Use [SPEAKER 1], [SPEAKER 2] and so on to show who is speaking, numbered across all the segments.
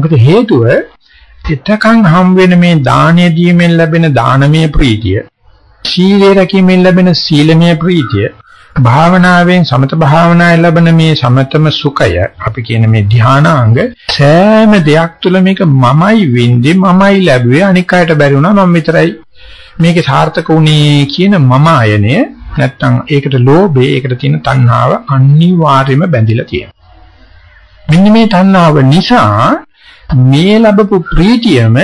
[SPEAKER 1] මොකද හේතුව එතකන් හම් වෙන මේ දානය දීමෙන් ලැබෙන දානමය ප්‍රීතිය, සීලය රැකීමෙන් ලැබෙන සීලමය ප්‍රීතිය, භාවනාවෙන් සමත භාවනාවෙන් ලැබෙන මේ සමතම සුඛය අපි කියන මේ ධානාංග සෑම දෙයක් තුළ මේක මමයි වින්දේ මමයි ලැබුවේ අනික් අයට බැරි වුණා මම විතරයි මේකේ සාර්ථක වුණේ කියන මම අයනය නැත්තම් ඒකට ලෝභේ ඒකට තියෙන තණ්හාව අනිවාර්යයෙන්ම බැඳිලා තියෙනවා. මෙන්න මේ තණ්හාව නිසා මේ ලැබපු ප්‍රීතියම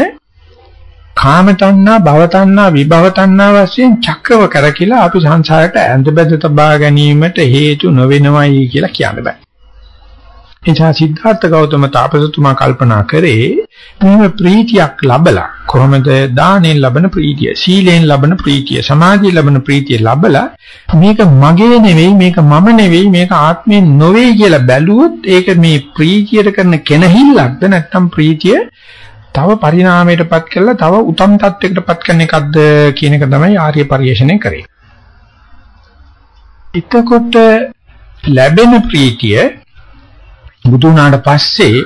[SPEAKER 1] කාම තණ්හා, භව තණ්හා, විභව තණ්හා වශයෙන් චක්‍රව කරකිලා අපි සංසාරයට ඇඳ බැඳ තබා ගැනීමට හේතු නොවෙනවයි කියලා කියන්න බෑ. එචා සිද්ධාර්ථ ගෞතම තාපසතුමා කල්පනා කරේ මේ ප්‍රීතියක් ලැබලා කොහොමද දානෙන් ලබන ප්‍රීතිය, සීලෙන් ලබන ප්‍රීතිය, සමාධියෙන් ලබන ප්‍රීතිය ලැබලා මේක මගේ නෙවෙයි, මේක මම නෙවෙයි, මේක ආත්මේ නොවේ කියලා බැලුවොත් ඒක මේ ප්‍රීතියට කරන කෙනහිල්ලක්ද නැත්නම් ප්‍රීතිය තව පරිණාමයටපත් කරලා තව උතම් තත්යකටපත් කරන එකක්ද කියන එක තමයි ආර්ය පරිශ්‍රණය කරේ. එතකොට ලැබෙන ප්‍රීතිය බුදු වුණාට පස්සේ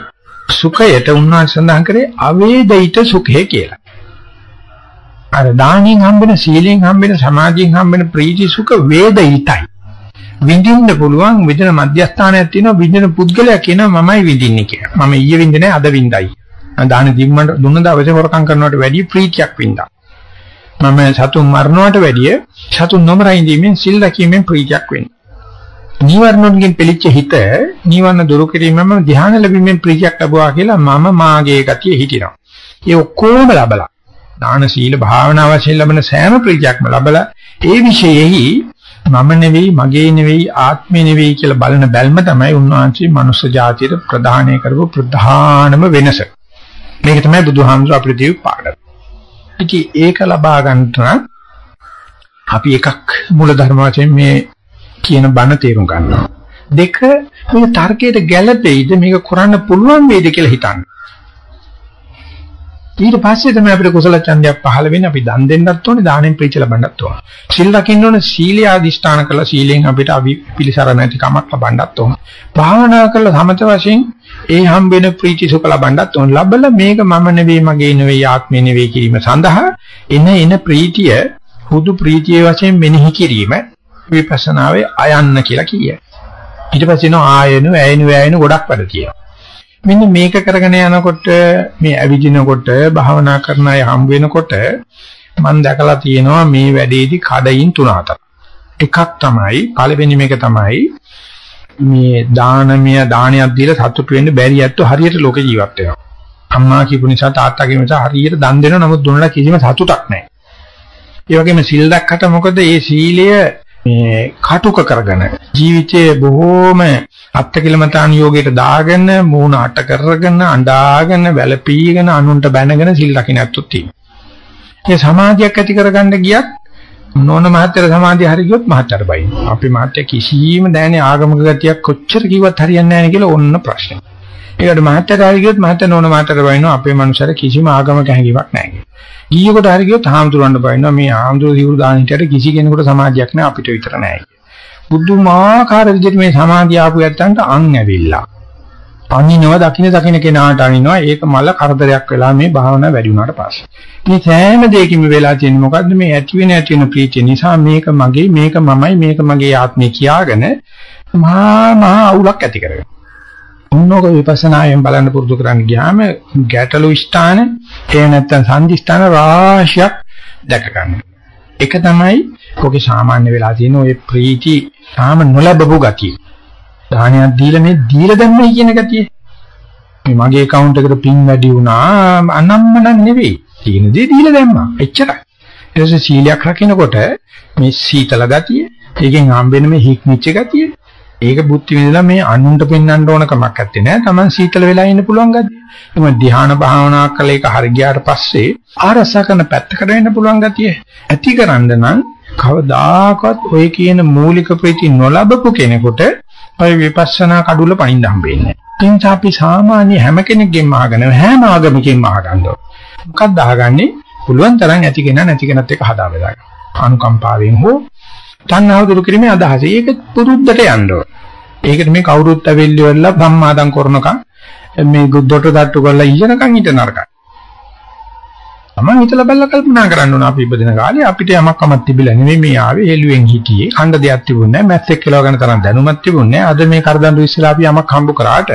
[SPEAKER 1] සුඛයට උන්වහන්සේ සඳහන් කරේ අවේදිත සුඛය කියලා. අර දානින් හම්බෙන සීලෙන් හම්බෙන සමාධියෙන් හම්බෙන ප්‍රීති සුඛ වේදිතයි. විඳින්න පුළුවන් විඳින මධ්‍යස්ථානයක් තියෙනවා විඳින පුද්ගලයා කියනවා මමයි විඳින්නේ කියලා. මම ඊයේ විඳින්නේ අද විඳයි. දාන දීමට දුන්න දවසේ හොරකම් කරනවට වැඩිය ප්‍රීතියක් වින්දා. මම සතුන් මරනවට වැඩිය සතුන් නොමරින් දීමෙන් සිල් රැකීමෙන් ප්‍රීතියක් වෙනවා. නීවරණුන්ගෙන් පිළිච්ච හිත නීවරණ දුරු කිරීමම ධ්‍යාන ලැබීමෙන් ප්‍රීතියක් ලැබුවා කියලා මම මාගේ ගතිය හිටිනවා. ඒ ඔක්කොම ලැබලා දාන සීල භාවනා වශයෙන් ලැබෙන සෑම ප්‍රීතියක්ම ලැබලා ඒ විශේෂෙහි මම නෙවෙයි මගේ නෙවෙයි ආත්මේ නෙවෙයි කියලා බලන බැල්ම තමයි උන්වහන්සේ මනුෂ්‍ය ජාතියට ප්‍රදානය කරපු ප්‍රධානම වෙනස. මේක තමයි බුදුහාමුදුර අපිට දීපු පාඩම. ඉතින් ඒක ලබා ගන්න අපි එකක් මූල ධර්ම වශයෙන් මේ කියන බණ තේරුම් ගන්නවා. දෙක මේ තර්කයට ගැළපෙයිද මේක කරන්න පුළුවන් වේද කියලා හිතන්න. ඊට පස්සේ තමයි අපිට කුසල ඡන්දයක් පහළ වෙන්නේ අපි දන් දෙන්නත් ඕනේ දානෙන් ප්‍රීති ලබන්නත් ඕනේ. සිල් රකින්න ඕනේ සීලය අදිෂ්ඨාන කළා සීලෙන් අපිට අවි පිළිසර නැති කමක් ලබන්නත් ඕනේ. භාවනා කළා සමත වශයෙන් ඒ හම්බෙන ප්‍රීති සුඛ ලබන්නත් ඕනේ. ලබලා මේක මම නෙවෙයි මගේ නෙවෙයි ආත්මේ නෙවෙයි කිරීම සඳහා එන එන ප්‍රීතිය හුදු ප්‍රීතිය වශයෙන් මෙනෙහි කිරීම විපස්සනාවේ අයන්න කියලා කියයි. ඊට පස්සේ නෝ ආයනු ඇයනු ඇයනු ගොඩක් වැඩ තියෙනවා. මෙන්න මේක කරගෙන යනකොට මේ ඇවිදිනකොට භාවනා කරන අය හම් වෙනකොට මම දැකලා තියෙනවා මේ වැඩේදී කඩයින් තුන හතර. එකක් තමයි පළවෙනි මේක තමයි මේ දානමය දානයක් දීලා සතුටු වෙන්න බැරි ඇත්තෝ හරියට ලෝක ජීවත් වෙනවා. අම්මා කියපු නිසා තාත්තා කියපු නිසා හරියට දන් දෙනවා නමුත් දුන්නා කිසිම සතුටක් නැහැ. ඒ වගේම සිල් දැක්කට මොකද ඒ සීලය මේ කටුක කරගෙන ජීවිතයේ බොහෝම අත්කිලමතාන් යෝගයට දාගෙන මූණ අට කරගෙන අඬාගෙන වැළපීගෙන අනුන්ට බැනගෙන සිල් රකින්න ඇත්තොත් තියෙනවා. ඒ සමාධියක් ඇති කරගන්න ගියත් නෝන මහත්තයා සමාධිය හරි ගියොත් මහත්තයාට බයින්. අපි මහත්තයා කිසිම දැනේ ආගමික ගතියක් කොච්චර කිව්වත් හරියන්නේ නැහැ කියලා ඕන්න ප්‍රශ්නේ. ඒකට මහත්තයාට හරි ගියොත් මහත්තයා නෝන මහත්තයාට බයින්නවා අපේ මනුස්සයර කිසිම ආගමක හැඟීමක් නැහැ. ගියකොට හරි ගියොත් හාමුදුරන්ට බයින්නවා මේ හාමුදුරු සිවුරු දාන හිටියට කිසි කෙනෙකුට සමාධියක් නැහැ අපිට විතර නැහැ. බුදුමාකාර විදිහට මේ සමාධිය ආපු යත්තන්ට අන් ඇවිල්ලා. අනිනව දකින්න දකින්න කෙනාට අනිනවා ඒක මල කරදරයක් වෙලා මේ භාවනාව වැඩි වුණාට පස්සේ. මේ සෑම දෙයකින්ම වෙලා තියෙන්නේ මොකද්ද මේ ඇති වෙන ඇති වෙන ප්‍රීතිය නිසා මේක මගේ මේක මමයි මේක මගේ ආත්මය කියාගෙන මහා මහා අවුලක් ඇති කරගන්න. උන්නෝක විපස්සනායෙන් බලන්න පුරුදු කරන්න ගියාම ගැටලු ස්ථාන ඒ නැත්තම් සංදි ස්ථාන රාශියක් දැක ගන්න. එක තමයි ඔකේ සාමාන්‍ය වෙලා තියෙන ওই ප්‍රීති සාම නොලබපු ගතිය. දානයක් දීලා මේ දීලා දැම්මයි කියන ගතිය. මේ මගේ account එකට පින් වැඩි වුණා අනම්මනම් නෙවෙයි. තියෙන දේ දීලා දැම්මා. එච්චරයි. ඊට පස්සේ සීලයක් රකින්නකොට මේ සීතල ගතිය, ඒකෙන් හම්බෙන මේ හික්මිච්ච ගතිය, ඒක බුද්ධි විඳලා මේ අනුන්ට පෙන්වන්න ඕන කමක් නැත්තේ නෑ. Taman සීතල වෙලා ඉන්න පුළුවන් ගතිය. එහම ධ්‍යාන භාවනා කළ එක හරි ගියාට පස්සේ ආරස කරන පැත්තකට වෙන්න පුළුවන් ගතිය. ඇති කරන්න නම් කවදාකවත් ඔය කියන මූලික ප්‍රීති නොලබපු කෙනෙකුට ඔය විපස්සනා කඩුල පනින්න හම්බෙන්නේ නැහැ. එතෙන් අපි සාමාන්‍ය හැම කෙනෙක්ගෙන්ම අහගෙන හැම ආගමකින්ම අහගන්න ඕන. මොකක්ද අහගන්නේ? පුළුවන් තරම් ඇති කෙනා නැති කෙනත් එක්ක හදා බෙදා ගන්න. අනුකම්පාවෙන් හෝ තණ්හාව දුරු කිරීමේ අදහස. ඒක පුරුද්දට යන්න ඕන. ඒකට මේ කවුරුත් ඇවිල්ලි වෙලා සම්මාදම් කරනකම් මේ දොට දට්ටු කරලා ඉගෙනකන් හිට නරකයි. තමන් හිතලා බලලා කල්පනා කරන්න ඕන අපි ඉපදින කාලේ අපිට යමක් කමක් තිබිලා නෙමෙයි මේ ආවේ හෙළුවෙන් හිටියේ කණ්ඩ දෙයක් තිබුණේ නැහැ මැස්සෙක් කියලා ගන්න තරම් දැනුමක් තිබුණේ නැහැ අද මේ කරදඬු ඉස්සලා අපි යමක් හම්බ කරාට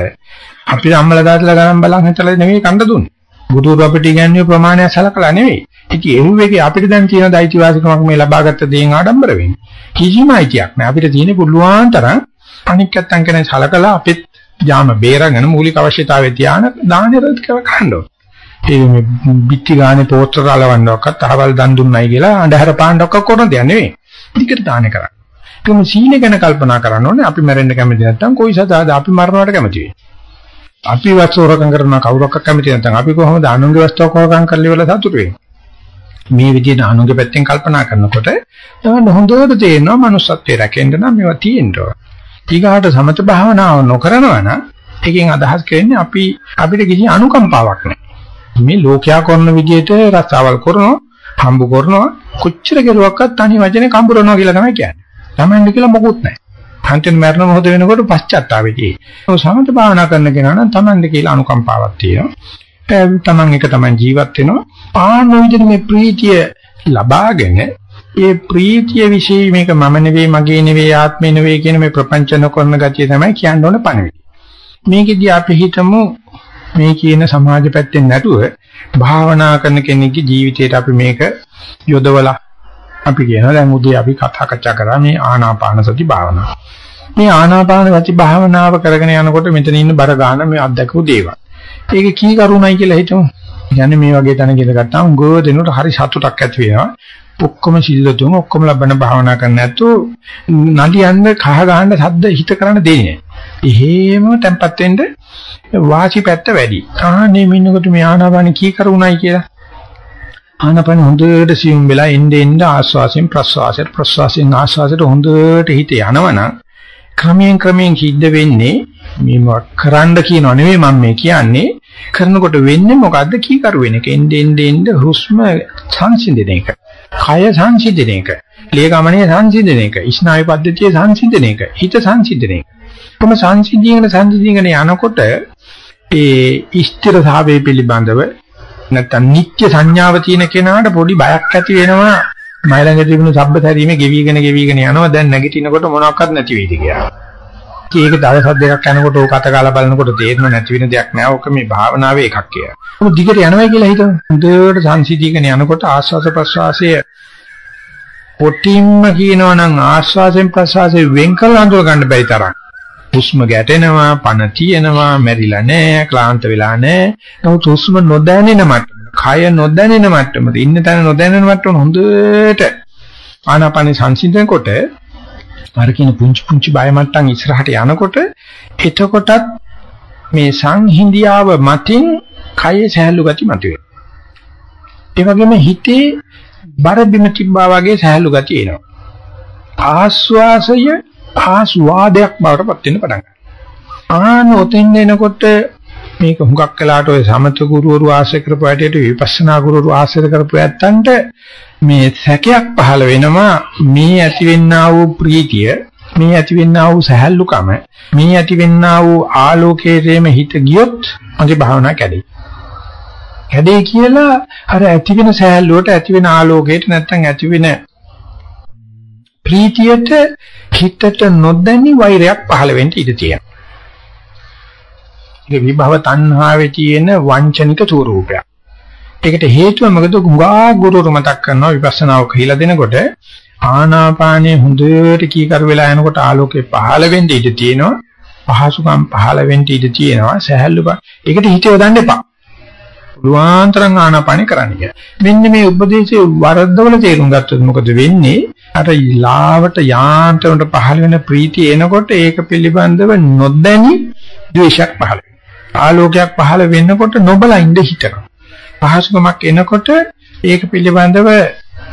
[SPEAKER 1] අපිට අම්මලා දාලා ගණන් බලන් හිතලා නෙමෙයි කණ්ඩ දුන්නේ බුදුරු අපිට ඉගැන්වුවේ ප්‍රමාණය සලකලා නෙවෙයි ඉතින් එහුවේගේ අපිට දැන් තියෙන දෛත්‍යවාසිකමක් මේ ලබාගත්ත දේෙන් ආඩම්බර වෙන්නේ කිසිම අයිතියක් නැහැ අපිට තියෙන පුළුවන් තරම් අනික් නැත්තම් කෙනේ සලකලා අපිත් යාම බේරගෙන මූලික අවශ්‍යතාවය තියාන දානෙ රත් කරන්න ඕනේ ඒ මේ පිටි ගානේ පෝස්ටර් අලවන්නවක්වත් අහවල් දන් දුන්නයි කියලා අඳුර පාණ්ඩක්ක කරන දෙයක් නෙවෙයි. ටිකට දාන කරා. ඒකම සීන ගැන කල්පනා කරන්න ඕනේ. අපි මැරෙන්න කැමති නැත්නම් කොයි සතාද අපි මරණයට කැමති වෙන්නේ. අපි වස්තුවරකම් කරන කවුරක්ක කැමති නැත්නම් අපි කොහොමද අනුන්ගේ වස්තුවක් හොරකම් කරලි වල සතුටු වෙන්නේ? මේ විදිහට අනුන්ගේ පැත්තෙන් කල්පනා කරනකොට තමයි හොඳට තේරෙනවා manussත්වයේ රැකෙන්න නම් මේවා තියෙන්න ඕන. ඊගාට සමත භාවනාව නොකරනවා නම් එකෙන් අදහස් කරන්නේ අපි අපිට කිසි අනුකම්පාවක් නැහැ. මේ ලෝකයා කරන විදිහට රස්සාවල් කරනවා, හම්බ කරනවා, කොච්චර කෙරුවක්වත් තනි වචනේ කම්බරනවා කියලා තමයි කියන්නේ. තමන්ට කියලා මොකුත් නැහැ. හන්ටෙන් මරණ මොහොත වෙනකොට පශ්චාත්තාපෙදී. ඔය සමත භාවනා කරන කෙනා නම් තමන්ට කියලා අනුකම්පාවක් තියෙනවා. තමන් එක තමන් ජීවත් වෙනවා. ආන විදිහට මේ ප්‍රීතිය ලබාගෙන ඒ ප්‍රීතිය વિશે මේක මම නෙවෙයි මගේ නෙවෙයි ආත්මේ නෙවෙයි කියන මේ ප්‍රපංචන කරන ගතිය තමයි කියන්න ඕන පණවිඩි. මේකෙදී අපි හිතමු මේ කියන සමාජ පැත්තෙන් නැතුව භාවනා කරන කෙනෙක්ගේ ජීවිතයට අපි මේක යොදවලා අපි කියනවා දැන් උදේ අපි කතා කතා කරා මේ ආනාපාන සති භාවනාව. මේ ආනාපාන සති භාවනාව කරගෙන යනකොට මෙතන ඉන්න බර ගන්න මේ අත්දැකපු දේවල්. ඒක කී කරුණයි කියලා හිතමු. يعني මේ වගේ තැනක ඉඳගත්තාම ගෝ දෙනකොට හරි සතුටක් ඇති වෙනවා. ඔක්කොම සිල්ලතුන් ඔක්කොම ලබන භාවනා කරන්න නැතු නඩියන්න කහ ගහන්න සද්ද හිත කරන්න දෙන්නේ නැහැ. එහෙම tempat වෙන්න වාසි පැත්ත වැඩි. ආනේ මින්නකොට මේ ආනාපාන කී කරුණයි කියලා. ආනාපාන හොඳට සියුම් වෙලා එන්නේ එන්නේ ආස්වාසයෙන් ප්‍රස්වාසයෙන් ප්‍රස්වාසයෙන් ආස්වාසයට හොඳට හිත යනවනම් ක්‍රමයෙන් ක්‍රමයෙන් සිද්ධ වෙන්නේ මේ කරන්න කියනව නෙවෙයි මම මේ කියන්නේ. කරනකොට වෙන්නේ මොකද්ද? කී කරු වෙන එක. එන්නේ එන්නේ එන්නේ හුස්ම සංසිඳන එක. කය සංසිඳන එක. ලේ ගමනේ සංසිඳන එක. ස්නායු පද්ධතියේ සංසිඳන එක. හිත සංසිඳන එක. කොහොම සංසිඳීගෙන සංසිඳීගෙන යනකොට ඒ ස්ථිරතාවයේ පිළිබඳව නැත්තම් නිත්‍ය සංඥාව තියෙන කෙනාට පොඩි බයක් ඇති වෙනවා මයි ළඟ තිබුණු සබ්බතරීමේ ගෙවිගෙන ගෙවිගෙන යනවා දැන් නැගිටිනකොට මොනවත් නැති වෙයිද කියලා. ඒක දවස් දෙකක් යනකොට ඕක අතකාලා බලනකොට තේරෙන්නේ නැති වෙන දෙයක් නෑ. ඕක මේ භාවනාවේ එකක් කියලා. මොකද දිගට යනවා කියලා හිතමු. හොඳට සංසිඳීගෙන යනකොට ආස්වාස ප්‍රස්වාසය පොටින්ම කියනවා නම් ආස්වාසෙන් ප්‍රස්වාසයෙන් වෙන් කළ අඳුර ගන්න බැරි තරම්. හුස්ම ගැටෙනවා, පණ තියෙනවා, මැරිලා නැහැ, ක්ලාන්ත වෙලා නැහැ. නමුත් හුස්ම නොදැනෙන මට්ටමට, කය නොදැනෙන මට්ටමට, ඉන්න තැන නොදැනෙන මට්ටමට හොඳට ආනාපාන සංසිඳනකොට අර කියන පුංචි පුංචි බය මට්ටම් ඉස්සරහට යනකොට එතකොටත් මේ සංහිඳියාව මතින් කයේ සහැල්ලු ගති මතුවේ. ඒ වගේම හිතේ බර බිම තිබ්බා වගේ සහැල්ලු ගතිය එනවා. ආස්වාසය ආස්වාදයක් බවට පත් වෙන්න පටන් ගන්නවා. ආන ඔතෙන් එනකොට මේක හුඟක් කලාට ඔය සමත ගුරුවරු ආශ්‍රය කරපු ඇටයට විපස්සනා ගුරුවරු ආශ්‍රය කරපු ඇත්තන්ට මේ සැකයක් පහළ වෙනවා මේ ඇතිවෙන්නා වූ ප්‍රීතිය මේ ඇතිවෙන්නා වූ සහැල්ලුකම මේ ඇතිවෙන්නා වූ ආලෝකයේම හිත ගියොත් මගේ භාවනා කැඩේ. කැඩේ කියලා අර ඇතිවෙන සහැල්ලුවට ඇතිවෙන ආලෝකයට නැත්තම් ඇතිවෙන ප්‍රීතියට හිතට නොදැනි වෛරයක් පහළ වෙන්න ඉඩ තියෙනවා. ඒක විභව තණ්හාවේ තියෙන වංචනික ස්වරූපයක්. ඒකට හේතුව මොකද ගුඟා ගුරුරු මතක් කරනවා විපස්සනාව කියලා දෙනකොට ආනාපානයේ හොඳට කීකර වෙලා යනකොට ආලෝකේ පහළ වෙන්න ඉඩ තියෙනවා. පහසුකම් පහළ වෙන්න ඉඩ තියෙනවා. සහැල්ලු බා. ඒකට හිත යොදන්න එපා. පුළුවන්තරම් ආනාපානෙ කරන්න කියලා. මෙන්න මේ උපදේශයේ වරද්දවල තේරුම් ගත්තොත් මොකද වෙන්නේ? අර ලාවට යාන්ත්‍රණයට පහළ වෙන ප්‍රීතිය එනකොට ඒක පිළිබඳව නොදැනි ද්වේෂයක් පහළ වෙනවා. ආලෝකයක් පහළ වෙනකොට නොබලා ඉඳ හිතනවා. පහසුකමක් එනකොට ඒක පිළිබඳව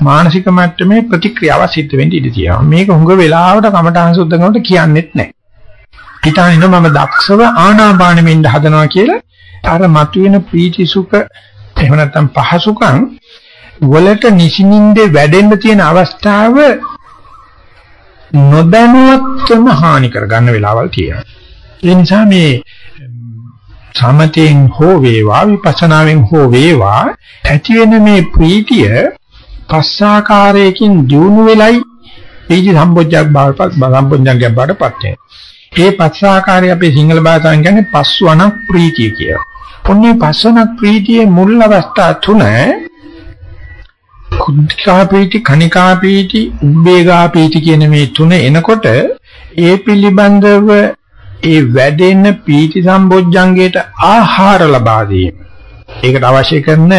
[SPEAKER 1] මානසික මට්ටමේ ප්‍රතික්‍රියාවක් සිද්ධ වෙන්න ඉඩ තියෙනවා. මේක හුඟ වෙලාවට කමඨාන් සුද්ධ කරනකොට කියන්නෙත් නැහැ. හිතාගෙන මම දක්ෂව ආනාපානෙ මෙන්න හදනවා කියලා අර මතුවෙන ප්‍රීති සුඛ එහෙම නැත්නම් පහසුකම් වලට නිසින්ින්දේ වැඩෙන්න තියෙන අවස්ථාව නොදැනුවත්වම හානි කර ගන්න වෙලාවල් තියෙනවා. ඒ නිසා මේ සමතෙන් හෝ වේවා විපස්සනාවෙන් හෝ වේවා ඇති වෙන මේ ප්‍රීතිය පස්සාකාරයකින් දියුණු වෙලයි පීජි සම්බොජ්ජක් බවටපත් සම්බොජ්ජංගයක් බවටපත් වෙනවා. ඒ පස්සාකාරය අපේ සිංහල භාෂාවෙන් කියන්නේ පස්වණක් ප්‍රීතිය කියලා. ඔන්නේ පස්වණක් ප්‍රීතියේ මුල් අවස්ථා තුන කුද්ධිකා පීති, කණිකා පීති, උබ්බේගා පීති කියන මේ තුන එනකොට ඒ පිළිබඳව ඒ වැඩෙන පීති සම්බොජ්ජංගයට ආහාර ලබා දීම. ඒකට අවශ්‍ය කරන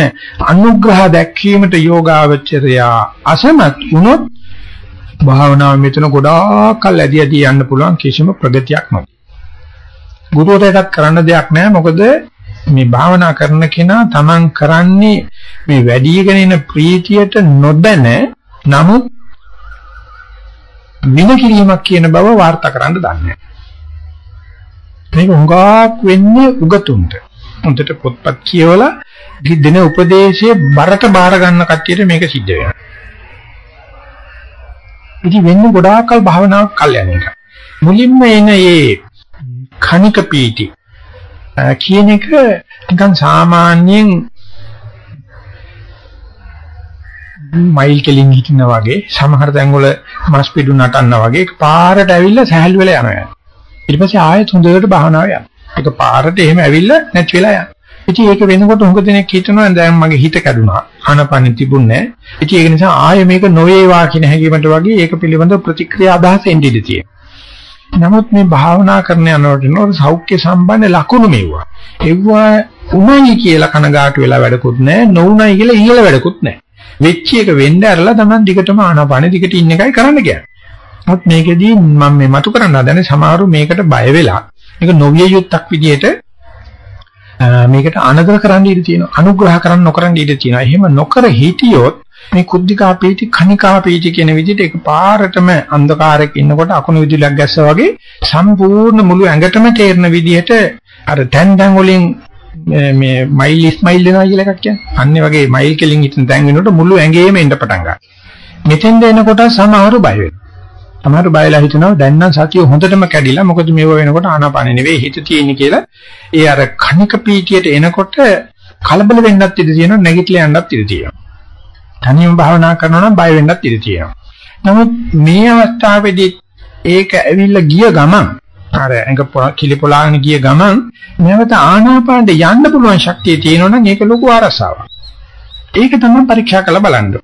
[SPEAKER 1] අනුග්‍රහ දැක්වීමට යෝගාවචරය අසමත් වුණොත් භාවනාව මෙතන ගොඩාක් කල් ඇදී ඇදී යන්න පුළුවන් කිසිම ප්‍රගතියක් නැති. ගුරුවරයාට කරන්න දෙයක් නැහැ මොකද මේ භාවනා කරන කෙනා තමන් කරන්නේ මේ වැඩිගෙන එන ප්‍රීතියට නොදැන නමුත් වින කිරීමක් කියන බව වාර්තා කරන්න දන්නේ මේක හුඟක් වෙන්නේ උගතුන්ට. හොඳට පොත්පත් කියවලා දෙන උපදේශයේ බරට බාර ගන්න කට්ටියට මේක සිද්ධ වෙනවා. ඉතින් වෙන්නේ ගොඩාක්කල් භාවනාවක් කල් යන එක. මුලින්ම එන මේ කණික පීටි කියන එක නිකන් සාමාන්‍යයෙන් මයිල් කෙලින් හිටිනා වගේ සමහර තැන්වල මස් පිඩු නටනවා වගේ පාරට ඇවිල්ලා සහැල් වෙලා යනවා. ඊට පස්සේ ආයෙත් හොඳට භාවනාව යනවා. ඒක පාරට එහෙම ඇවිල්ලා නැති වෙලා යනවා. ඉතින් ඒක වෙනකොට හුඟ දෙනෙක් හිතනවා දැන් මගේ හිත කැඩුනා. ආනපන තිබුණේ නැහැ. ඉතින් ඒක නිසා ආයෙ මේක නොවේවා කියන හැඟීමට වගේ ඒක පිළිබඳව ප්‍රතික්‍රියා අදහස එන්නේ ඉඳී නමුත් මේ භාවනා කරන යනකොට නෝ සෞඛ්‍ය සම්බන්ධ ලකුණු මෙවුවා. එව්වා උණයි කියලා කනගාටු වෙලා වැඩකුත් නැහැ. නොඋණයි කියලා ඉහළ වැඩකුත් නැහැ. වෙච්ච එක වෙන්න ඇරලා තමයි දිගටම ආනාපානෙ දිගට ඉන්න එකයි කරන්න කියන්නේ. නමුත් මේකෙදී මම මේ මතු කරන්න හදන්නේ සමහරු මේකට බය වෙලා මේක නොවිය යුත්තක් විදියට මේකට අනදර කරන්න ඉඩ තියෙනවා. අනුග්‍රහ කරන්න නොකරන්න ඉඩ තියෙනවා. එහෙම නොකර හිටියොත් මේ කුද්ධිකා පීටි කණිකා පීටි කියන විදිහට ඒක පාරටම අන්ධකාරයක ඉන්නකොට අකුණු විදුලියක් ගැස්සා වගේ සම්පූර්ණ මුළු ඇඟටම තේරෙන විදිහට අර දැන් දැන් වලින් මේ මයිල් ඉස්මයිල් වෙනවා කියලා එකක් කියන්නේ. අන්නේ වගේ මයිල් කෙලින් හිටින දැන් වෙනකොට මුළු ඇඟේම එන්න පටන් ගන්නවා. මෙතෙන්ද එනකොට සමහරු බය වෙනවා. සමහරු බයලා හිතනවා දැන් නම් සතිය හොඳටම කැඩිලා මොකද මේව වෙනකොට ආනාපානෙ නෙවෙයි හිත තියෙන්නේ කියලා. ඒ අර කණික පීතියට එනකොට කලබල වෙන්නත් ඉඩ තියෙනවා නැගිටලා යන්නත් ඉඩ තියෙනවා. තනියම භාවනා කරනවා නම් බය වෙන්නත් ඉඩ තියෙනවා. නමුත් මේ අවස්ථාවේදී ඒක ඇවිල්ලා ගිය ගමන් අර ඇඟ කිලිපොලාගෙන ගිය ගමන් නැවත ආනාපානට යන්න පුළුවන් ශක්තිය තියෙනවනම් ඒක ලොකු ආරසාවක්. ඒක තමයි පරීක්ෂා කරලා බලන්න.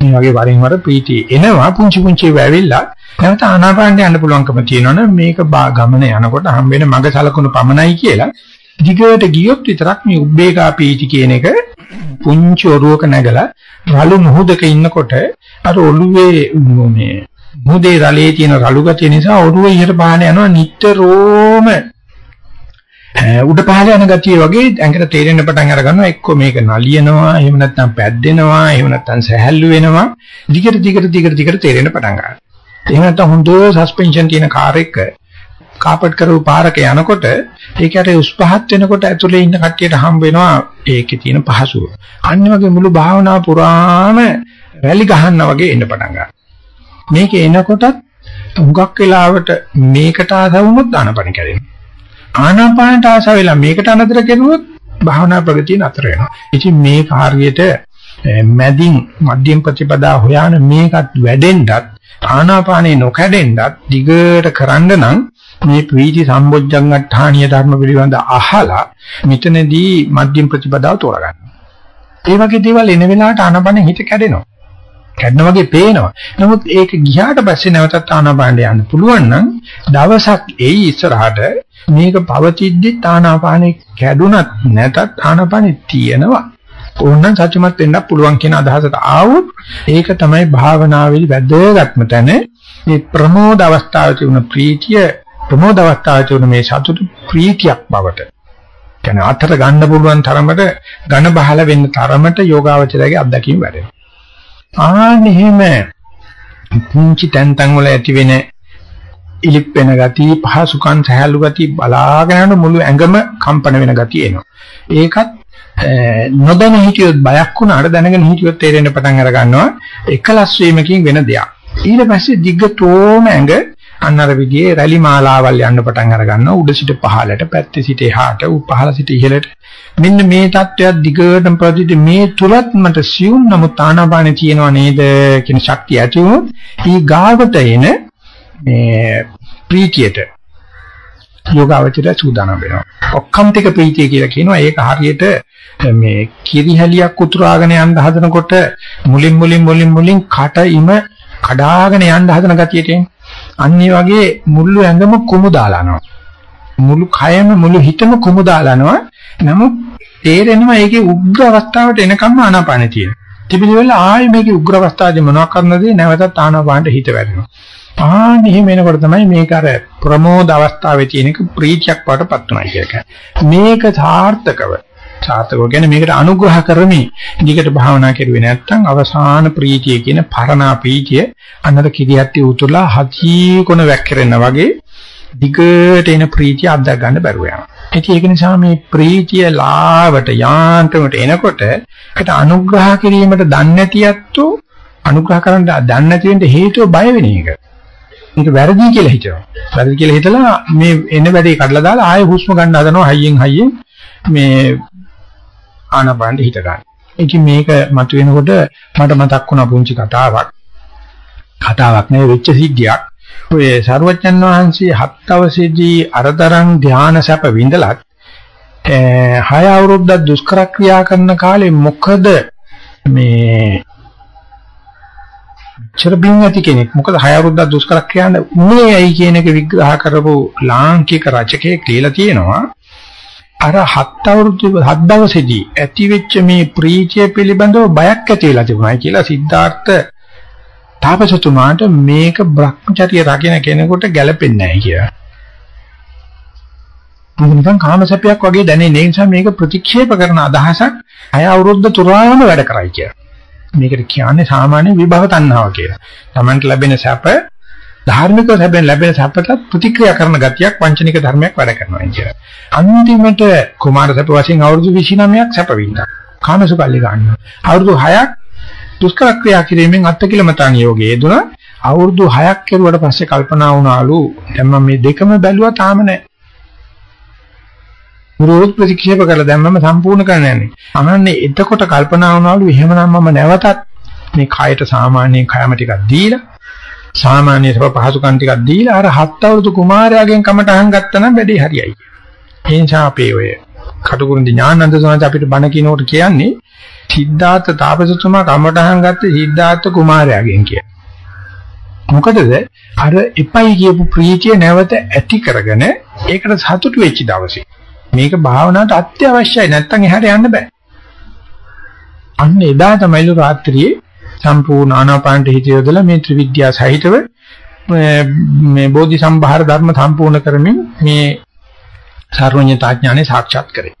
[SPEAKER 1] මේ වගේ වරින් වර ප්‍රීති එනවා පුංචි පුංචි වැවිලා නැවත ආනාපානට යන්න පුළුවන්කම තියෙනවනේ මේක ගමන යනකොට හම් වෙන මග සලකුණු පමණයි කියලා දිගට ගියොත් විතරක් මේ උබ්බේකා පීති කියන එක පුංචි ඔරුවක නැගලා රළු මුහුදක ඉන්නකොට අර ඔළුවේ මේ මුහුදේ රළේ තියෙන රළු ගතිය නිසා ඔරුව ඉහට පහන යනවා නිට්ටරෝම. උඩ පහළ යන ගතිය වගේ ඇඟට තේරෙන්න පටන් අර ගන්නවා එක්ක මේක නලියනවා එහෙම නැත්නම් පැද්දෙනවා එහෙම නැත්නම් සැහැල්ලු වෙනවා. දිගට දිගට දිගට දිගට තේරෙන්න පටන් ගන්නවා. එහෙම නැත්නම් හොඳ සස්පෙන්ෂන් තියෙන කාර් එක කාපට් කරපු පාරක යනකොට ඒකට උස් පහත් වෙනකොට ඇතුලේ ඉන්න කට්ටියට හම්බ වෙනවා ඒකේ තියෙන පහසුව. අන්න වගේ මුළු භාවනා පුරාම රැලි ගහනවා වගේ එන්න පටන් ගන්නවා. මේක එනකොටත් හුඟක් වෙලාවට මේකට ආස වුණොත් ආනපන කැරෙනවා. ආනාපානට ආස වෙලා මේකට අනතර කෙරුවොත් භාවනා ප්‍රගතිය නතර වෙනවා. ඉතින් මේ කාර්යයට මැදින් මධ්‍යම ප්‍රතිපදා හොයාන මේකත් වැඩෙන්නත් ආනාපානේ නොකැඩෙන්නත් දිගට කරන්න නම් මේ ප්‍රීති සම්බොජ්ජංගඨානීය ධර්ම පිළිබඳ අහලා මෙතනදී මධ්‍යම ප්‍රතිපදාව තෝරගන්න. ඒ වගේ දේවල් එන වෙලාවට ආනාපානෙ හිත කැඩෙනවා. කැඩෙනා වගේ පේනවා. නමුත් ඒක ගියාට පස්සේ නැවතත් ආනාපානට යන්න පුළුවන් නම් දවසක් එයි ඉස්සරහට මේක පවතිද්දි ආනාපානෙ කැඩුනත් නැතත් ආනාපානෙ තියෙනවා. ඕනනම් සත්‍යමත් වෙන්න පුළුවන් කියන අදහසට ආවොත් ඒක තමයි භාවනාවේදී වැදගත්ම තැන මේ ප්‍රමෝද අවස්ථාවේ තිබුණ ප්‍රීතිය ප්‍රමෝද අවස්ථාවේ තිබුණ මේ සතුට ප්‍රීතියක් බවට කියන්නේ අතර ගන්න පුළුවන් තරමට ඝන බහල වෙන්න තරමට යෝගාවචරයේ අත්දැකීම් වැඩෙනවා. ආන්න එහෙම පුංචි තැන් තැන් වල ඇති වෙන ඉලිප් වෙන ගතිය පහසුකම් සහැල්ලු ගතිය බලාගෙන යන මුළු ඇඟම කම්පන වෙන ගතිය එනවා. ඒකත් නොදැන හිටියොත් බයක් වුණාට දැනගෙන හිටියොත් තේරෙන්න පටන් අර ගන්නවා එකලස් වීමකින් වෙන දෙයක්. ඊට පස්සේ දිග්ගතෝම ඇඟ අන්න අර විදිහේ රැලි මාලාවල් යන්න පටන් අර ගන්නවා උඩ සිට පහළට පැත්තේ සිට එහාට පහළ සිට ඉහළට මෙන්න මේ தත්වයක් දිගටම ප්‍රතිදි මේ තුලත් මට සියුම් නමුත් ආනාපානෙ තියෙනව නේද කියන ශක්තිය ඇති වුණොත් ඊ ගාවට එන මේ ප්‍රීතියට යෝගාවචරය සූදානම් වෙනවා. ඔක්කාන්තික ප්‍රීතිය කියලා කියනවා. ඒක හරියට මේ කිරිහැලියක් උතුරාගෙන යන්න හදනකොට මුලින් මුලින් මුලින් මුලින් කට ඉම කඩාගෙන යන්න හදන ගතියට එන්නේ. අනිත් වගේ මුළු ඇඟම කුමු දාලානවා. මුළු කයම මුළු හිතම කුමු දාලානවා. නමුත් තේරෙනවා ඒකේ උග්‍ර අවස්ථාවට එනකම්ම ආනාපානෙ තියෙනවා. තිබිලිවල ආයේ මේකේ උග්‍ර අවස්ථාවේදී මොනවක් කරනද නැවතත් ආනාපානට හිත වැටෙනවා. ආන් එහෙම එනකොට තමයි මේක අර ප්‍රමෝද අවස්ථාවේ තියෙන එක ප්‍රීතියක් වටපත් උනායි කියලා. මේක සාර්ථකව සාර්ථකව කියන්නේ මේකට අනුග්‍රහ කරමින් දිගට භාවනා කරුවේ නැත්නම් අවසාන ප්‍රීතිය කියන පරණා ප්‍රීතිය අන්නර කිරියත්ටි උතුලා හති කොන වැක්කිරෙනා වගේ දිගට එන ප්‍රීතිය අත්දැක ගන්න බැරුව යනවා. ඒක නිසා මේ ප්‍රීතිය ලාවට යාන්ත්‍රමට එනකොට ඒකට අනුග්‍රහ කිරීමට දන්නේ නැතියත්තු අනුග්‍රහ කරන්න දන්නේ නැති වෙන්න හේතුව බය වෙන එක. මේක වැරදි කියලා හිතනවා. වැරදි කියලා හිතලා මේ එන වැඩේ කඩලා දාලා ආයෙ හුස්ම ගන්න හදනවා හයියෙන් හයියෙන් මේ ආනපනට හිත ගන්න. ඉතින් මේක මතුවෙනකොට මට මතක් වුණා පුංචි කතාවක්. කතාවක් නෙවෙයි වෙච්ච සිද්ධියක්. ඔය සරුවච්චන් වහන්සේ හත් දවසේදී අරතරන් ධානා සැප විඳලත් හය අවුරුද්දක් දුෂ්කර ක්‍රියා කරන කාලේ මොකද මේ චරබින් ඇති කෙනෙක් මොකද හය අවුරුද්දක් දුෂ්කර ක්‍රියාන උනේ ඇයි කියන එක විග්‍රහ කරපු ලාංකික රචකයෙක් කියලා තියෙනවා අර හත් අවුරුදු හත් දවසේදී ඇති වෙච්ච මේ ප්‍රීතිය පිළිබඳව බයක් ඇති වෙලා තිබුණා කියලා සිද්ධාර්ථ තාපසතුමාට මේක Brahmacharya රකින්න කෙනෙකුට ගැළපෙන්නේ නැහැ කියලා. නිකන් කාමසපයක් වගේ දැනෙන නිසා මේක ප්‍රතික්ෂේප කරන අදහසක් අය අවුරුද්ද තුරාම වැඩ කරයි කියලා. මේකට කියන්නේ සාමාන්‍ය විභව තණ්හාව කියලා. Tamanට ලැබෙන සැප ධාර්මික සැපෙන් ලැබෙන සැපට ප්‍රතික්‍රියා කරන ගතියක් වංචනික ධර්මයක් වැඩ කරනවා කියලා. අන්තිමට කුමාර සැප වශයෙන් අවුරුදු 29ක් සැප වින්දා. කාමසුකල්ලි ගන්නවා. අවුරුදු 6ක් දුෂ්කර ක්‍රියා කිරීමෙන් අත්කිලමතාන් යෝගයේ යෙදුණා. අවුරුදු 6ක් කෙරුවට පස්සේ කල්පනා වුණාලු දැන් මම මේ දෙකම බැලුවා තාම නැහැ. විරෝධ ප්‍රතික්ෂේප කරලා දැන් මම සම්පූර්ණ කරන්න යන්නේ. අනන්නේ එතකොට කල්පනා වුණාලු එහෙමනම් මම නැවතත් මේ කයට සාමාන්‍ය කයම ටිකක් දීලා සාමාන්‍ය සබ පහසුකම් ටිකක් දීලා අර හත් අවුරුදු කුමාරයාගෙන් කමටහන් ගත්තනම් වැඩේ හරියයි. ඒ නිසා අපේ ඔය කටුකුරුන්දි ඥානන්ද සෝනත් අපිට බණ කියනකොට කියන්නේ සිද්ධාර්ථ තාපසතුමා කමටහන් ගත්තේ සිද්ධාර්ථ කුමාරයාගෙන් කියලා. මොකදද අර එපයි කියපු ප්‍රීතිය නැවත ඇති කරගෙන ඒකට සතුටු වෙච්ච දවසේ මේක භාවනාවට අත්‍යවශ්‍යයි නැත්තම් එහාට යන්න බෑ. අන්න එදා තමයිලු රාත්‍රියේ සම්පූර්ණ ආනාපානට හිත යොදලා මේ ත්‍රිවිද්‍යා සහිතව මේ බෝධි සම්භාර ධර්ම සම්පූර්ණ කරමින් මේ සර්වඥතා ඥානෙ සාක්ෂාත් කරේ.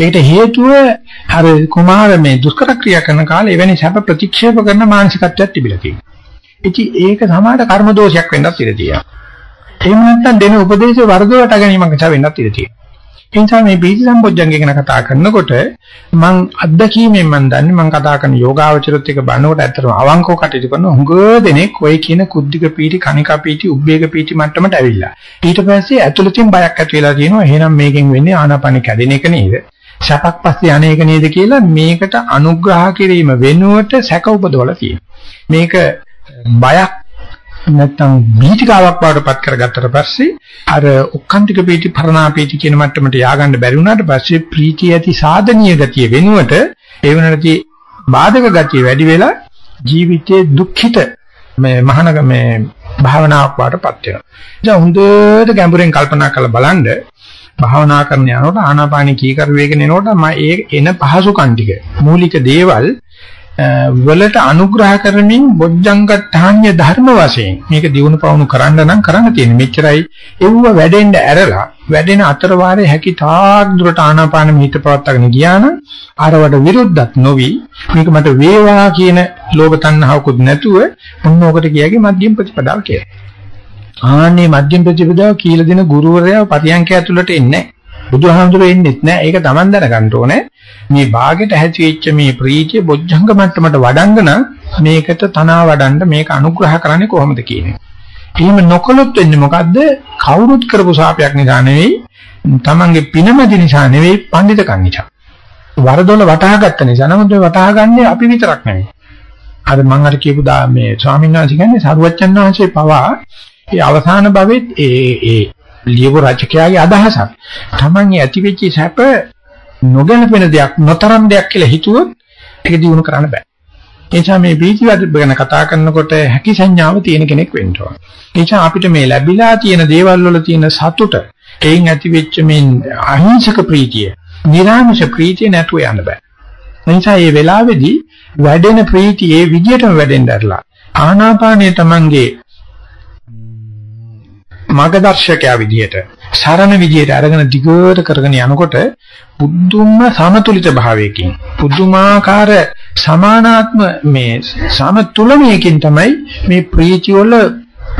[SPEAKER 1] ඒකට හේතුව අර කුමාර මේ දුෂ්කර ක්‍රියා කරන කාලේ එවැනි සැප ප්‍රතික්ෂේප කරන මානසිකත්වයක් තිබිලා තියෙනවා. ඉතින් ඒක සමාන කර්ම දෝෂයක් වෙන්නත් ඉඩ තියෙනවා. එහෙම නැත්නම් දෙන උපදේශ වර්ධවට ගැනීමක් නිසා වෙන්නත් ඉඩ තියෙනවා. ඒ නිසා මේ බීජ සම්පොඥංගය ගැන කතා කරනකොට මම අත්දැකීමෙන් මම දන්නේ මම කතා කරන යෝගාවචරත් එක බලනකොට ඇත්තටම අවංකව කටයුතු කරන හුඟ දෙනෙක් ඔය කියන කුද්ධික පීටි කණිකා පීටි උබ්බේක පීටි මට්ටමට ඇවිල්ලා. ඊට පස්සේ ඇතුළතින් බයක් ඇති වෙලා තියෙනවා. එහෙනම් මේකෙන් වෙන්නේ ආනාපාන කැඩෙන එක නේද? සැපක් පස්සේ අනේක නේද කියලා මේකට අනුග්‍රහ කිරීම වෙනුවට සැක උපදවලා තියෙනවා. මේක බයක් නැත්තම් බීතිකාවක් වඩපත් කරගත්තට පස්සේ අර ඔක්කාන්තික පීටි පරණා පීටි කියන මට්ටමට ය아가න්න බැරි වුණාට පස්සේ ප්‍රීතිය ඇති සාධනීය ගතිය වෙනුවට ඒ වෙනරදී බාධක ගතිය වැඩි වෙලා ජීවිතයේ දුක්ඛිත මේ මහානග මේ භාවනාවක් වඩපත් වෙනවා. දැන් හොඳට ගැඹුරෙන් කල්පනා කරලා බලන්න භාවනා කරන යනකොට ආනාපානී කීකරු වේගෙන එනකොට මම ඒ එන පහසුකම් ටික මූලික දේවල් වලට අනුග්‍රහ කරමින් බොජ්ජංගත්තාඤ්‍ය ධර්ම වශයෙන් මේක දිනු පවුණු කරන්න නම් කරන්න තියෙන්නේ මෙච්චරයි එව්ව වැඩෙන්න ඇරලා වැඩෙන අතර වාරේ හැකි තාක් දුරට ආනාපාන මිහිත පවත්වාගෙන ගියා නම් අරවට විරුද්ධත් නොවි මේක මට වේවා කියන ලෝභ තණ්හාවකුත් නැතුව මොනෝකට කියගේ මධ්‍යම ප්‍රතිපදාව කියලා. ආන්නේ මධ්‍යම ප්‍රතිපදාව කියලා දෙන ගුරුවරයා පරියන්ක ඇතුළට එන්නේ නැහැ. බුදුහාමුදුරේ ඉන්නෙත් නෑ. ඒක Taman දැනගන්න ඕනේ. මේ භාගෙට ඇති වෙච්ච මේ ප්‍රීතිය බොජ්ජංග මට්ටමට වඩංග නම් මේකට තනවා වඩන්න මේක අනුග්‍රහ කරන්නේ කොහොමද කියන්නේ. එහෙම නොකළොත් වෙන්නේ මොකද්ද? කවුරුත් කරපු සාපයක් නිසා නෙවෙයි, තමන්ගේ පිනමැදි නිසා නෙවෙයි, පඬිතකම් නිසා. වරදොල වටහා ගත්ත නිසා. නමුත් මේ වටහා ගන්නේ අපි විතරක් නෙවෙයි. අර මම අර කියපු දා මේ ස්වාමීන් වහන්සේ කියන්නේ සරුවච්චන් වහන්සේ පවා ඒ අවසාන භවෙත් ඒ ඒ ලියපු රචකයාගේ අදහසක්. Taman ඇතිවෙච්ච සැප නොගැලපෙන දෙයක් නොතරම් දෙයක් කියලා හිතුවොත් ඒක දිනු කරන්න බෑ. ඒ නිසා මේ බීජවද ගැන කතා කරනකොට හැකි සංඥාව තියෙන කෙනෙක් වෙන්න ඕන. ඒ නිසා අපිට මේ ලැබිලා තියෙන දේවල් වල තියෙන සතුට, එයින් ඇතිවෙච්ච මේ අහිංසක ප්‍රීතිය, නිර්ආමිෂ ප්‍රීතිය නැතුව යන්න බෑ. ඒ නිසා මේ වෙලාවේදී වැඩෙන ප්‍රීතියේ විදියටම වැඩෙන්න ඇරලා ආනාපානය තමන්ගේ මාර්ගදර්ශකයා විදියට සරණ විදියට අරගෙන දිගට කරගෙන යනකොට පුදුම සමතුලිත භාවයකින් පුදුමාකාර සමානාත්ම මේ සමතුලනයකින් තමයි මේ ප්‍රීති වල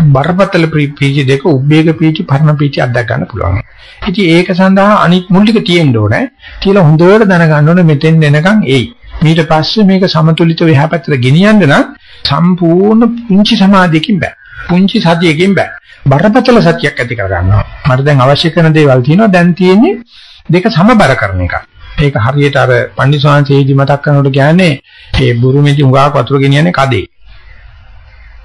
[SPEAKER 1] බරපතල ප්‍රීති දෙක උබ්බේක ප්‍රීති පරණ ප්‍රීති අත්දැක ගන්න පුළුවන්. ඉතින් ඒක සඳහා අනිත් මුල් ටික තියෙන්න ඕනේ. කියලා හොඳට දැනගන්න ඕනේ මෙතෙන් එනකන් එයි. ඊට පස්සේ මේක සමතුලිතව එහා පැත්තට ගෙනියන්න නම් සම්පූර්ණ පුංචි සමාධියකින් බෑ. පුංචි සතියකින් බෑ. බරපතල සතියක් ඇති කර ගන්නවා. මට දැන් අවශ්‍ය කරන දේවල් තියෙනවා. දැන් තියෙන්නේ දෙක සමබර කරන එක. ඒක හරියට අර පන්දිසාංශයේදී මතක් කරනකොට කියන්නේ ඒ බුරුමේදී උගාවක් වතුර ගෙනියන්නේ කදේ.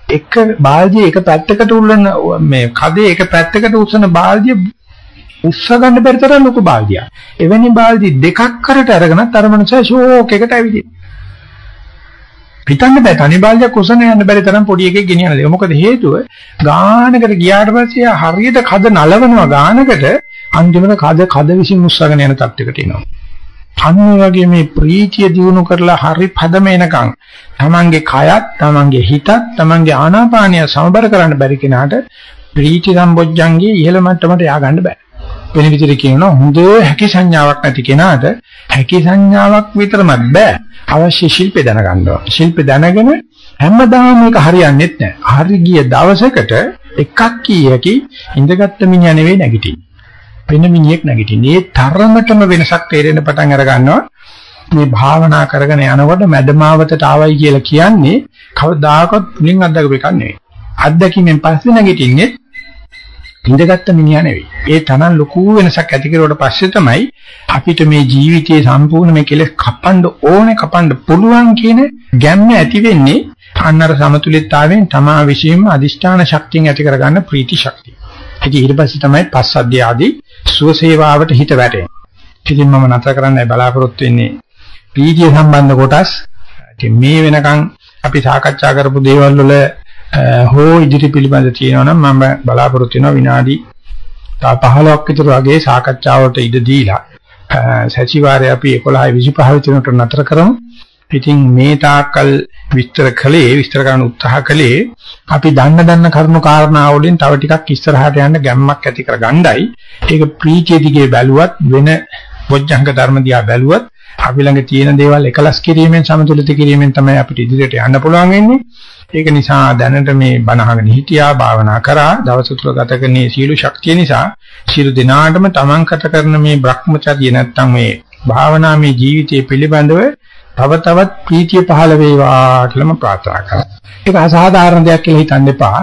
[SPEAKER 1] එක බාල්දිය එක පැත්තකට උල්ලන මේ කදේ එක පැත්තකට උස්සන බාල්දිය උස්ස ගන්න බැරි තරම් ලොකු බාල්දියක්. එවැනි බාල්දි දෙකක් කරට අරගෙන තරමනස ෂෝක් එකට ඇවිදින. හිතන්න බෑ තනි බාල්දියක් උසන යන්න බැරි තරම් පොඩි එකෙක් ගෙනියන දේ. මොකද හේතුව ගානකට ගියාට පස්සේ හරියට කද නලවනවා ගානකට අන්තිමට කද කද විසින් උස්සගෙන යන තත්යකට එනවා. අන්න වගේ මේ ප්‍රීතිය දිනු කරලා හරි පදම එනකන් තමන්ගේ කයත් තමන්ගේ හිතත් තමන්ගේ ආනාපානය සමබර කරන්න බැරි කෙනාට ප්‍රීති සම්බොජ්ජංගේ ඉහළ මට්ටමට යා ගන්න බෑ. වෙන විදිහට කියනවා හොඳ හැකි සංඥාවක් නැති කෙනාට හැකි සංඥාවක් විතරමත් බෑ. අවශ්‍ය ශිල්පේ දැනගන්න ඕන. ශිල්පේ දැනගෙන හැමදාම මේක හරියන්නේ නැහැ. හරි ගිය දවසකට එකක් කීයකි ඉඳගත්තු මිනිහා නෙවෙයි නැගිටින්නේ. වෙන මිනිහෙක් නැගිටින්නේ. ඒ තරමටම වෙනසක් තේරෙන්න පටන් අර ගන්නවා. මේ භාවනා කරගෙන යනකොට මැදමාවතට ආවයි කියලා කියන්නේ කවදාකවත් මුලින් අත්දකපු එකක් නෙවෙයි. අත්දැකීමෙන් පස්සේ නැගිටින්නේ ඉඳගත්තු මිනිහා නෙවෙයි. ඒ තරම් ලොකු වෙනසක් ඇති කරුවට පස්සේ තමයි අපිට මේ ජීවිතයේ සම්පූර්ණ මේ කෙලෙස් කපන්න ඕනේ කපන්න පුළුවන් කියන ගැම්ම ඇති වෙන්නේ අන්නර සමතුලිතතාවයෙන් තමා විශ්ීම අදිෂ්ඨාන ශක්තියෙන් ඇති කරගන්න ප්‍රීති ශක්තිය. ඉතින් ඊට පස්සේ තමයි පස්සද්ධිය ආදී සුවසේවාවට හිත වැටෙන්නේ. ඉතින් මම නතර කරන්නයි බලාපොරොත්තු වෙන්නේ ප්‍රීතිය සම්බන්ධ කොටස්. ඉතින් මේ වෙනකන් අපි සාකච්ඡා කරපු දේවල් වල හෝ ඉදිරි පිළිබඳ තියෙනවා නම් මම බලාපොරොත්තු වෙනවා විනාඩි 15ක් විතර වගේ සාකච්ඡාවට ඉඩ දීලා සතිವಾರයේ අපි 11 25 වෙනිට නතර කරමු. ඉතින් මේ තාක්කල් විස්තර කළේ විස්තර කරන්න උත්සාහ කළේ අපි දන්න දන්න කරුණු කාරණා වලින් තව ටිකක් ඉස්සරහට යන්න ගැම්මක් ඇති කර ගණ්ඩායි. ඒක ප්‍රීතිය දිගේ බැලුවත් වෙන බොජ්ජංග ධර්ම දිහා බැලුවත් අපි ළඟ තියෙන දේවල් එකලස් කිරීමෙන් සමතුලිත කිරීමෙන් තමයි අපිට ඉදිරියට යන්න පුළුවන් වෙන්නේ. ඒක නිසා දැනට මේ බණහගෙන හිටියා භාවනා කරා දවස තුල ගත කරන්නේ සීල ශක්තිය නිසා සියලු දිනාටම තමන් කත කරන මේ Brahmacharya නැත්තම් මේ භාවනාමය ජීවිතය පිළිබඳව තව තවත් ප්‍රීතිය පහළ වේවා කියලා මම ප්‍රාර්ථනා කරනවා. ඒක අසාධාරණ දෙයක් කියලා හිතන්න එපා.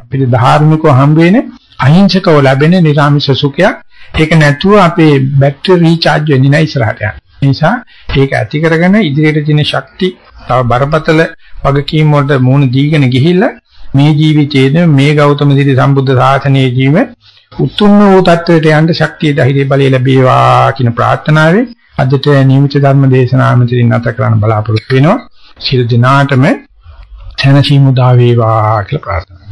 [SPEAKER 1] අපිට ධාර්මිකව හම්බ වෙන අහිංසකව ලැබෙන නිර්ාමිෂ සුඛයක්. ඒක නැතුව අපේ බැටරි රීචාර්ජ් වෙන්නේ නැහැ ඉස්සරහට යන. ඒ නිසා ඒක ඇති කරගෙන ඉදිරියට තියෙන ශක්ති තව බරපතල වගකීම් වලට මුහුණ දීගෙන ගිහිල්ලා මේ ජීවිතයේදී මේ ගෞතම සිරි සම්බුද්ධ ශාසනයේ ජීව උතුම් වූ තත්වයට යන්න ශක්තිය ධෛර්ය බලය ලැබේවා කියන ප්‍රාර්ථනාවෙන් අදට නියමිත ධර්ම දේශනාව මෙතනින් නැත කරන්න බලාපොරොත්තු වෙනවා. සියලු දිනාටම තනසි මුදා වේවා කියලා ප්‍රාර්ථනා